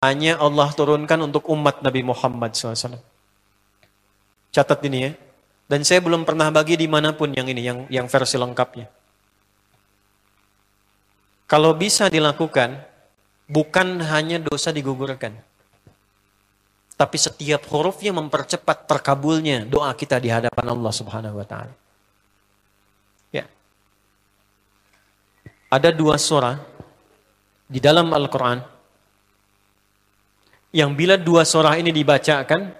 hanya Allah turunkan untuk umat Nabi Muhammad SAW. Catat ini ya. Dan saya belum pernah bagi di mana pun yang ini, yang yang versi lengkapnya. Kalau bisa dilakukan, bukan hanya dosa digugurkan. Tapi setiap hurufnya mempercepat terkabulnya doa kita di hadapan Allah Subhanahu wa taala. Ya. Ada dua surah di dalam Al-Qur'an yang bila dua surah ini dibacakan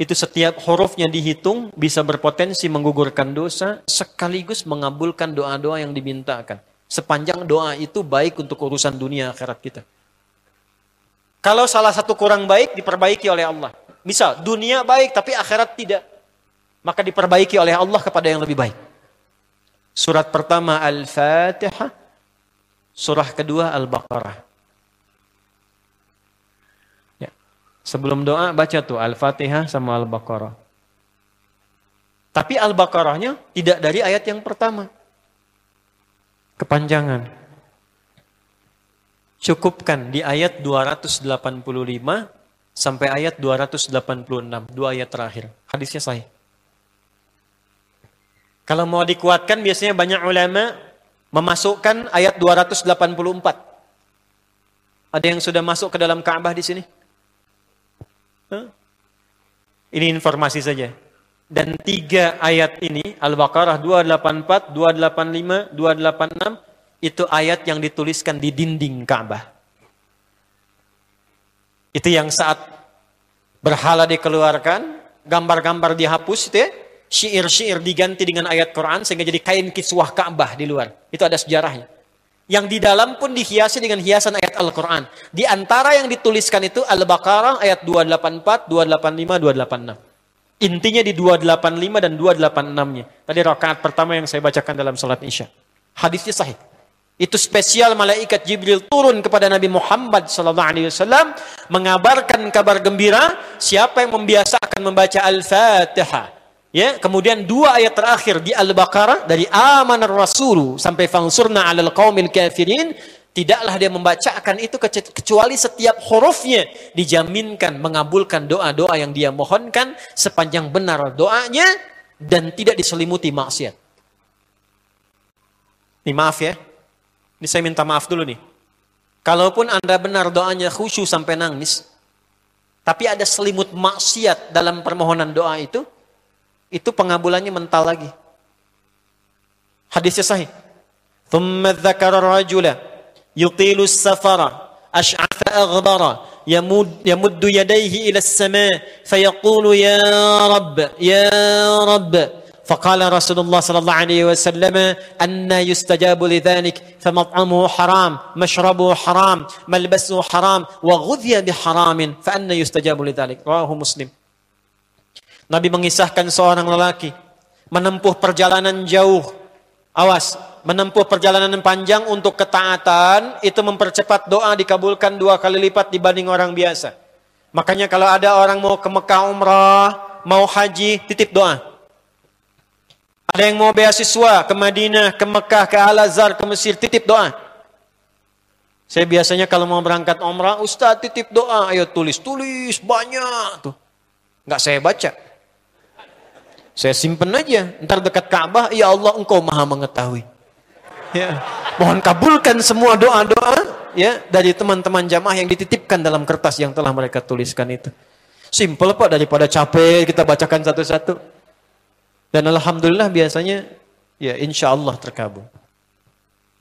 itu setiap hurufnya dihitung bisa berpotensi menggugurkan dosa sekaligus mengabulkan doa-doa yang dimintakan. Sepanjang doa itu baik untuk urusan dunia akhirat kita. Kalau salah satu kurang baik diperbaiki oleh Allah. Misal dunia baik tapi akhirat tidak. Maka diperbaiki oleh Allah kepada yang lebih baik. Surat pertama Al-Fatihah. Surah kedua Al-Baqarah. Sebelum doa baca tuh Al-Fatihah sama Al-Baqarah. Tapi Al-Baqarahnya tidak dari ayat yang pertama. Kepanjangan. Cukupkan di ayat 285 sampai ayat 286, dua ayat terakhir. Hadisnya sahih. Kalau mau dikuatkan biasanya banyak ulama memasukkan ayat 284. Ada yang sudah masuk ke dalam Ka'bah di sini? Ini informasi saja. Dan tiga ayat ini, Al-Baqarah 284, 285, 286, itu ayat yang dituliskan di dinding Ka'bah. Itu yang saat berhala dikeluarkan, gambar-gambar dihapus itu ya, syair-syair diganti dengan ayat Quran sehingga jadi kain kiswah Ka'bah di luar. Itu ada sejarahnya. Yang di dalam pun dihiasi dengan hiasan ayat Al-Quran. Di antara yang dituliskan itu Al-Baqarah ayat 284, 285, 286. Intinya di 285 dan 286-nya. Tadi rakaat pertama yang saya bacakan dalam salat Isya. Hadisnya sahih. Itu spesial malaikat Jibril turun kepada Nabi Muhammad SAW mengabarkan kabar gembira siapa yang membiasakan membaca Al-Fatihah Ya, kemudian dua ayat terakhir di Al-Baqarah dari amanar rasulu sampai fangsurna 'alal qaumil kafirin, tidaklah dia membacakan itu kecuali setiap hurufnya dijaminkan mengabulkan doa-doa yang dia mohonkan sepanjang benar doanya dan tidak diselimuti maksiat. Ini maaf ya. Ini saya minta maaf dulu nih. Kalaupun Anda benar doanya khusyuk sampai nangis, tapi ada selimut maksiat dalam permohonan doa itu, itu pengabulannya mental lagi. Hadisnya sahih. ثم ذكر الرجل يطيل السفر أشعث يمد, يمد يديه إلى السماء فيقول يا رب يا رب فقال رسول الله صلى الله عليه وسلم أن يستجاب لذلك فمطعمه حرام مشربه حرام ملبسه حرام وغذي بحرام فأن يستجاب لذلك رواه مسلم Nabi mengisahkan seorang lelaki menempuh perjalanan jauh. Awas, menempuh perjalanan panjang untuk ketaatan itu mempercepat doa dikabulkan dua kali lipat dibanding orang biasa. Makanya kalau ada orang mau ke Mekah umrah, mau haji, titip doa. Ada yang mau beasiswa ke Madinah, ke Mekah, ke Al-Azhar, ke Mesir, titip doa. Saya biasanya kalau mau berangkat umrah, Ustaz titip doa, ayo tulis, tulis banyak tuh. Nggak saya baca. Saya simpen aja. Ntar dekat Ka'bah, ya Allah engkau maha mengetahui. Ya. Mohon kabulkan semua doa-doa ya dari teman-teman jamaah yang dititipkan dalam kertas yang telah mereka tuliskan itu. Simple Pak daripada capek kita bacakan satu-satu. Dan alhamdulillah biasanya ya insya Allah terkabul.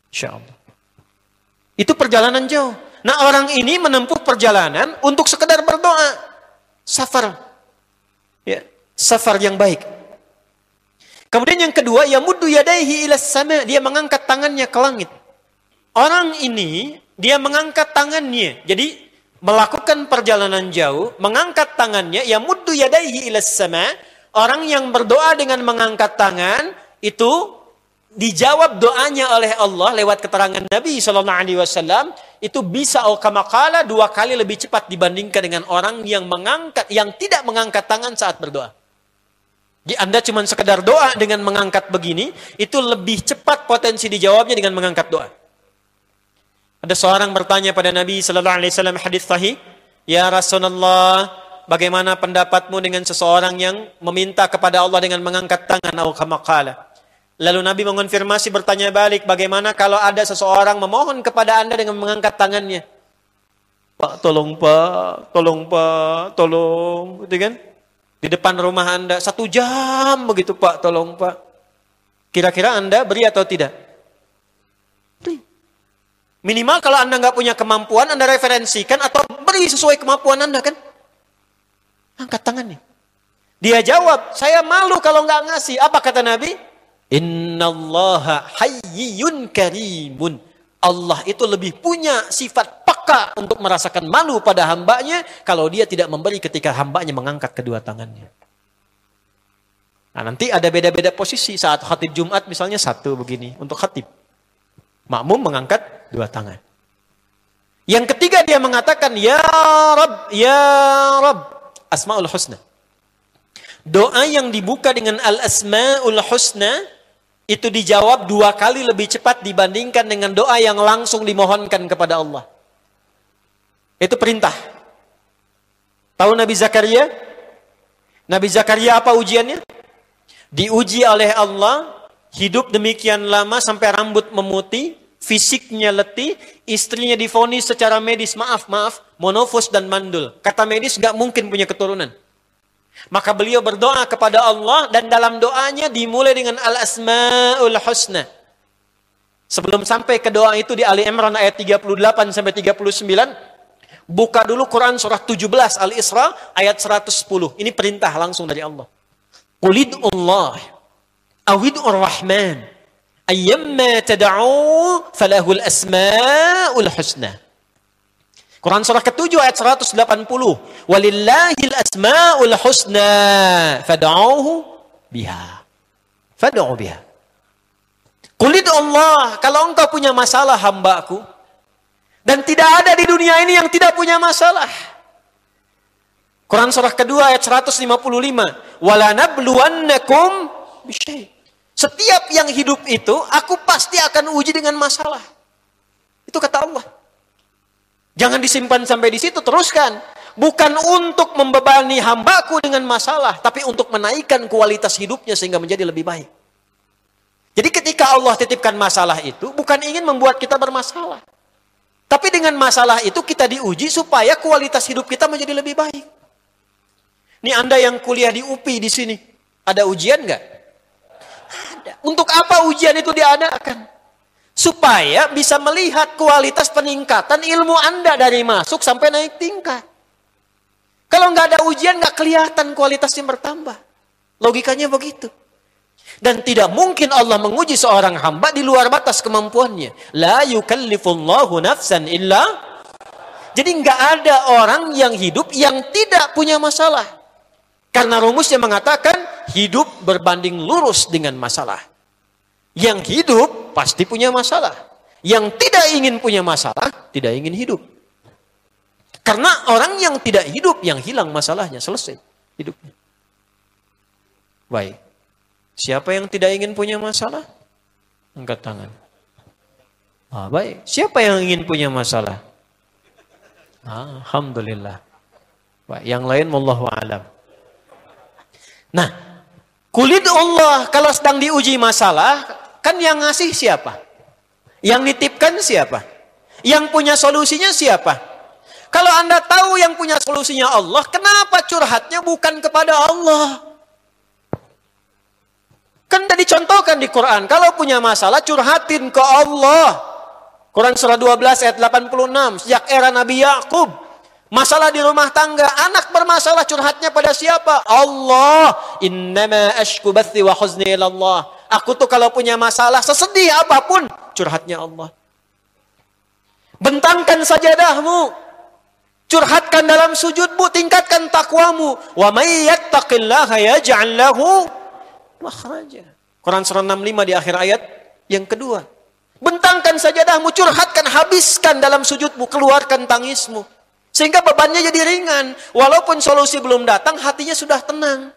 Insya Allah. Itu perjalanan jauh. Nah orang ini menempuh perjalanan untuk sekedar berdoa. Safar. Ya, safar yang baik. Kemudian yang kedua, ya muddu yadaihi ila sama, dia mengangkat tangannya ke langit. Orang ini dia mengangkat tangannya. Jadi melakukan perjalanan jauh, mengangkat tangannya, ya muddu yadaihi ila sama. Orang yang berdoa dengan mengangkat tangan itu dijawab doanya oleh Allah lewat keterangan Nabi Shallallahu Alaihi Wasallam itu bisa kamakala dua kali lebih cepat dibandingkan dengan orang yang mengangkat yang tidak mengangkat tangan saat berdoa. Anda cuma sekedar doa dengan mengangkat begini, itu lebih cepat potensi dijawabnya dengan mengangkat doa. Ada seorang bertanya pada Nabi Sallallahu Alaihi Wasallam hadis sahih, Ya Rasulullah, bagaimana pendapatmu dengan seseorang yang meminta kepada Allah dengan mengangkat tangan atau kamakala? Lalu Nabi mengonfirmasi bertanya balik, bagaimana kalau ada seseorang memohon kepada anda dengan mengangkat tangannya? Pak, tolong pak, tolong pak, tolong, gitu kan? Di depan rumah anda, satu jam begitu pak, tolong pak. Kira-kira anda beri atau tidak? Minimal kalau anda nggak punya kemampuan, anda referensikan atau beri sesuai kemampuan anda kan? Angkat tangannya. Dia jawab, saya malu kalau nggak ngasih. Apa kata Nabi? Innallaha hayyun karimun. Allah itu lebih punya sifat untuk merasakan malu pada hambanya kalau dia tidak memberi ketika hambanya mengangkat kedua tangannya. Nah, nanti ada beda-beda posisi saat khatib Jumat misalnya satu begini untuk khatib. Makmum mengangkat dua tangan. Yang ketiga dia mengatakan ya Rabb, ya Rabb, Asmaul Husna. Doa yang dibuka dengan Al-Asmaul Husna itu dijawab dua kali lebih cepat dibandingkan dengan doa yang langsung dimohonkan kepada Allah. Itu perintah. Tahu Nabi Zakaria? Nabi Zakaria apa ujiannya? Diuji oleh Allah, hidup demikian lama sampai rambut memutih, fisiknya letih, istrinya difonis secara medis, maaf, maaf, monofos dan mandul. Kata medis gak mungkin punya keturunan. Maka beliau berdoa kepada Allah dan dalam doanya dimulai dengan Al-Asmaul Husna. Sebelum sampai ke doa itu di Ali Imran ayat 38 sampai 39, buka dulu Quran surah 17 Al-Isra ayat 110. Ini perintah langsung dari Allah. Qulid Allah awid'ur rahman ayyamma tad'u falahul asmaul husna. Quran surah ke-7 ayat 180. Walillahil asmaul husna fad'uhu biha. Fad'u biha. Kulit Allah, kalau engkau punya masalah hambaku, dan tidak ada di dunia ini yang tidak punya masalah. Quran surah kedua ayat 155. Walanabluwannakum bisyai. Setiap yang hidup itu, aku pasti akan uji dengan masalah. Itu kata Allah. Jangan disimpan sampai di situ, teruskan. Bukan untuk membebani hambaku dengan masalah, tapi untuk menaikkan kualitas hidupnya sehingga menjadi lebih baik. Jadi ketika Allah titipkan masalah itu, bukan ingin membuat kita bermasalah. Tapi dengan masalah itu kita diuji supaya kualitas hidup kita menjadi lebih baik. Ini Anda yang kuliah di UPI di sini, ada ujian nggak? Ada. Untuk apa ujian itu diadakan? supaya bisa melihat kualitas peningkatan ilmu Anda dari masuk sampai naik tingkat. Kalau nggak ada ujian nggak kelihatan kualitasnya bertambah. Logikanya begitu. Dan tidak mungkin Allah menguji seorang hamba di luar batas kemampuannya. La yukallifullahu nafsan illa. Jadi nggak ada orang yang hidup yang tidak punya masalah. Karena rumusnya mengatakan hidup berbanding lurus dengan masalah. Yang hidup pasti punya masalah. Yang tidak ingin punya masalah, tidak ingin hidup. Karena orang yang tidak hidup, yang hilang masalahnya, selesai hidupnya. Baik. Siapa yang tidak ingin punya masalah? Angkat tangan. Ah, baik. Siapa yang ingin punya masalah? Ah, Alhamdulillah. Baik. Yang lain, wallahu alam. Nah, kulit Allah kalau sedang diuji masalah, Kan yang ngasih siapa? Yang nitipkan siapa? Yang punya solusinya siapa? Kalau Anda tahu yang punya solusinya Allah, kenapa curhatnya bukan kepada Allah? Kan tadi contohkan di Quran, kalau punya masalah curhatin ke Allah. Quran surah 12 ayat 86, sejak era Nabi Yakub, masalah di rumah tangga, anak bermasalah curhatnya pada siapa? Allah. Innama ashku bathi wa huzni ilallah. Aku tuh kalau punya masalah sesedih apa pun, curhatnya Allah. Bentangkan sajadahmu. Curhatkan dalam sujudmu, tingkatkan takwamu. Wa may yattaqillaha yaj'al lahu makhraja. Quran surah 65 di akhir ayat yang kedua. Bentangkan sajadahmu, curhatkan, habiskan dalam sujudmu, keluarkan tangismu. Sehingga bebannya jadi ringan. Walaupun solusi belum datang, hatinya sudah tenang.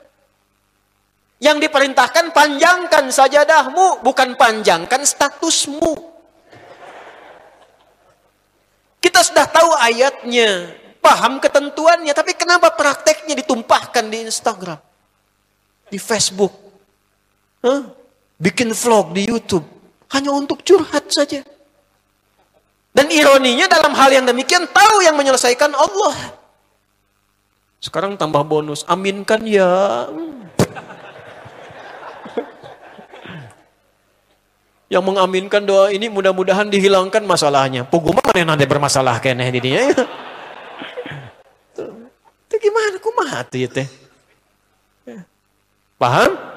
Yang diperintahkan panjangkan sajadahmu, bukan panjangkan statusmu. Kita sudah tahu ayatnya. paham ketentuannya, tapi kenapa prakteknya ditumpahkan di Instagram, di Facebook, huh? bikin vlog di YouTube, hanya untuk curhat saja. Dan ironinya dalam hal yang demikian tahu yang menyelesaikan Allah. Sekarang tambah bonus, aminkan ya. Yang mengaminkan doa ini mudah-mudahan dihilangkan masalahnya. Puguma mana yang nanti bermasalah kene di dia. Itu gimana? Kumaha ya teh? Paham?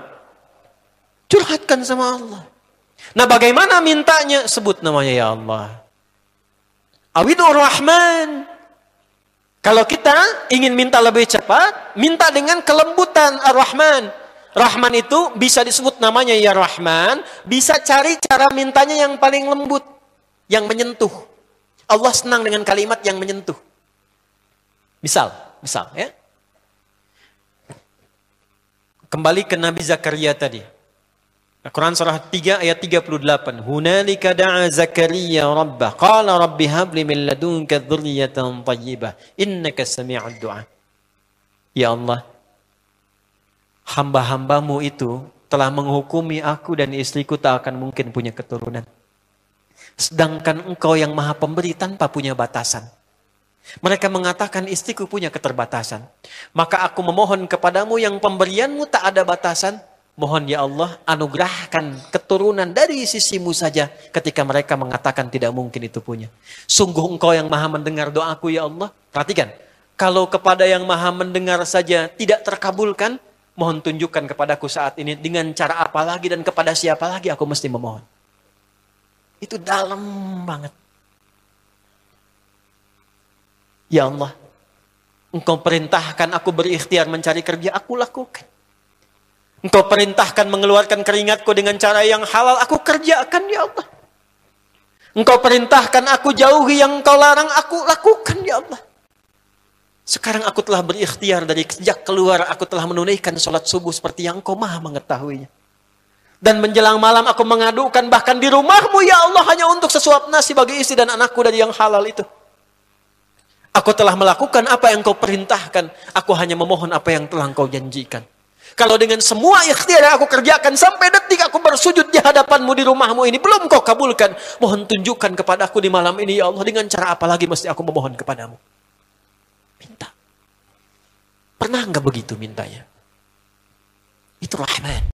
Curhatkan sama Allah. Nah bagaimana mintanya? Sebut namanya ya Allah. Awidur Rahman. Kalau kita ingin minta lebih cepat, minta dengan kelembutan Ar-Rahman. Rahman itu bisa disebut namanya ya Rahman, bisa cari cara mintanya yang paling lembut, yang menyentuh. Allah senang dengan kalimat yang menyentuh. Misal, misal ya. Kembali ke Nabi Zakaria tadi. Al-Quran surah 3 ayat 38. Hunalika da'a Zakaria rabbah. Qala rabbi habli min ladunka dhurriyatan tayyibah. Innaka sami'ud du'a. Ya Allah, hamba-hambamu itu telah menghukumi aku dan istriku tak akan mungkin punya keturunan. Sedangkan engkau yang maha pemberi tanpa punya batasan. Mereka mengatakan istriku punya keterbatasan. Maka aku memohon kepadamu yang pemberianmu tak ada batasan Mohon ya Allah anugerahkan keturunan dari sisimu saja ketika mereka mengatakan tidak mungkin itu punya. Sungguh engkau yang maha mendengar doaku ya Allah. Perhatikan, kalau kepada yang maha mendengar saja tidak terkabulkan, mohon tunjukkan kepadaku saat ini dengan cara apa lagi dan kepada siapa lagi aku mesti memohon. Itu dalam banget. Ya Allah, engkau perintahkan aku berikhtiar mencari kerja, aku lakukan. Engkau perintahkan mengeluarkan keringatku dengan cara yang halal, aku kerjakan ya Allah. Engkau perintahkan aku jauhi yang engkau larang, aku lakukan ya Allah. Sekarang aku telah berikhtiar dari sejak keluar, aku telah menunaikan sholat subuh seperti yang engkau maha mengetahuinya. Dan menjelang malam aku mengadukan bahkan di rumahmu ya Allah hanya untuk sesuap nasi bagi istri dan anakku dari yang halal itu. Aku telah melakukan apa yang kau perintahkan. Aku hanya memohon apa yang telah kau janjikan. Kalau dengan semua ikhtiar yang aku kerjakan sampai detik aku bersujud di hadapanmu di rumahmu ini belum kau kabulkan. Mohon tunjukkan kepadaku di malam ini ya Allah dengan cara apa lagi mesti aku memohon kepadamu. Minta. Pernah nggak begitu mintanya? Itu rahmat.